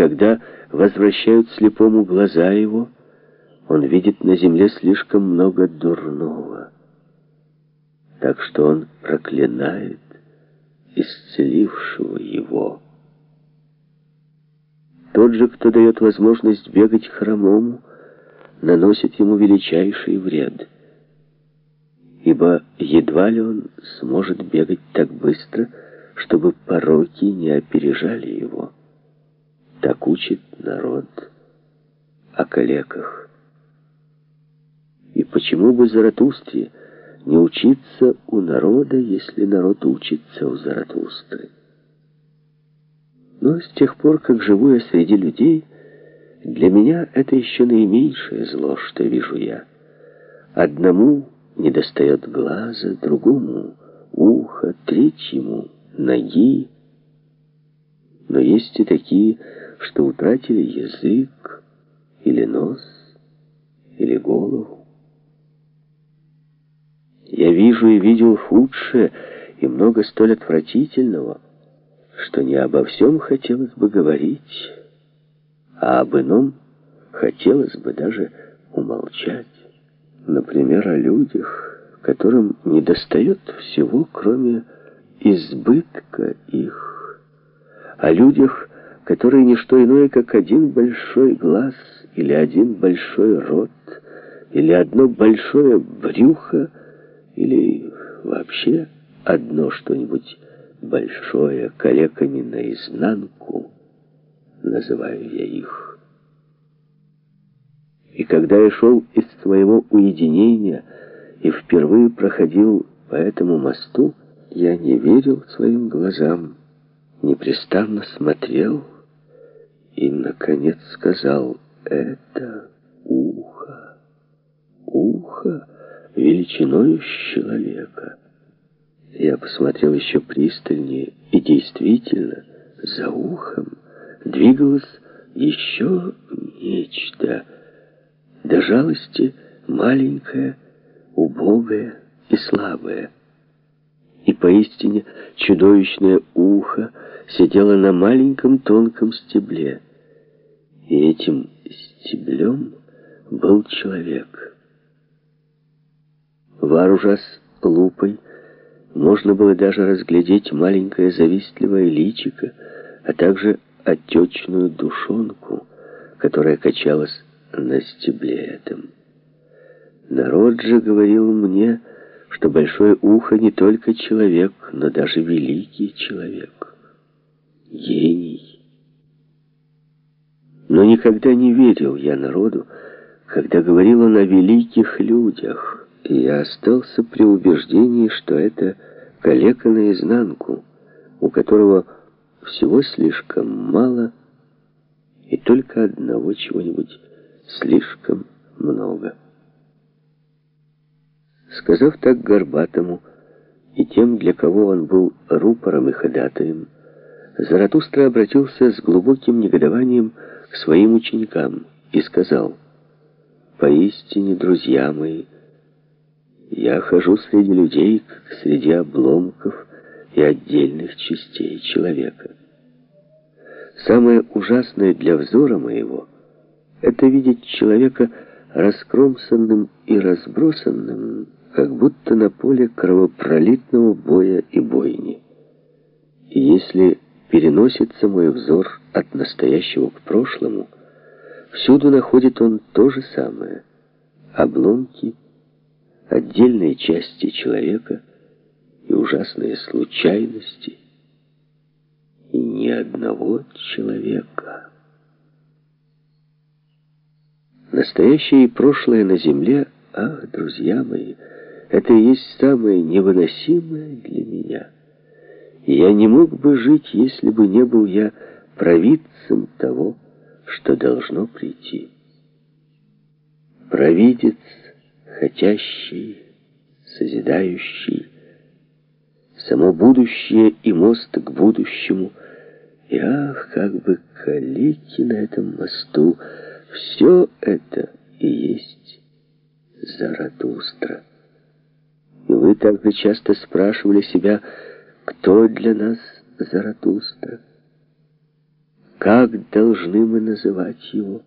когда возвращают слепому глаза его, он видит на земле слишком много дурного. Так что он проклинает исцелившего его. Тот же, кто дает возможность бегать хромому, наносит ему величайший вред. Ибо едва ли он сможет бегать так быстро, чтобы пороки не опережали его. Так учит народ о калеках. И почему бы Заратустре не учиться у народа, если народ учится у Заратустры? Но с тех пор, как живу я среди людей, для меня это еще наименьшее зло, что вижу я. Одному недостает глаза, другому — уха, третьему — ноги. Но есть и такие, что утратили язык или нос, или голову. Я вижу и видел худшее и много столь отвратительного, что не обо всем хотелось бы говорить, а об ином хотелось бы даже умолчать. Например, о людях, которым недостает всего, кроме избытка их. О людях, которые не что иное, как один большой глаз или один большой рот, или одно большое брюхо, или вообще одно что-нибудь большое, калеками наизнанку, называю я их. И когда я шел из своего уединения и впервые проходил по этому мосту, я не верил своим глазам, непрестанно смотрел и, наконец, сказал «Это ухо, ухо величиною человека». Я посмотрел еще пристальнее, и действительно, за ухом двигалось еще нечто, до жалости маленькое, убогое и слабое. И поистине чудовищное ухо сидело на маленьком тонком стебле. И этим стеблем был человек. Вооружась лупой, можно было даже разглядеть маленькое завистливое личико, а также отечную душонку, которая качалась на стебле этом. Народ же говорил мне, что большое ухо не только человек, но даже великий человек, гений. Но никогда не верил я народу, когда говорил он о великих людях, и я остался при убеждении, что это калека наизнанку, у которого всего слишком мало и только одного чего-нибудь слишком много. Сказав так Горбатому и тем, для кого он был рупором и ходатаем, Заратустра обратился с глубоким негодованием к своим ученикам и сказал, «Поистине, друзья мои, я хожу среди людей, как среди обломков и отдельных частей человека. Самое ужасное для взора моего — это видеть человека раскромсанным и разбросанным, как будто на поле кровопролитного боя и бойни. И если переносится мой взор от настоящего к прошлому, всюду находит он то же самое — обломки, отдельные части человека и ужасные случайности, и ни одного человека. Настоящее и прошлое на земле, ах, друзья мои, это и есть самое невыносимое для меня. И я не мог бы жить, если бы не был я провидцем того, что должно прийти. Провидец — хотящий, созидающий, само будущее и мост к будущему. И ах, как бы калики на этом мосту, все это и есть Заратустра. И вы также часто спрашивали себя, кто для нас Заратустра? Как должны мы называть его?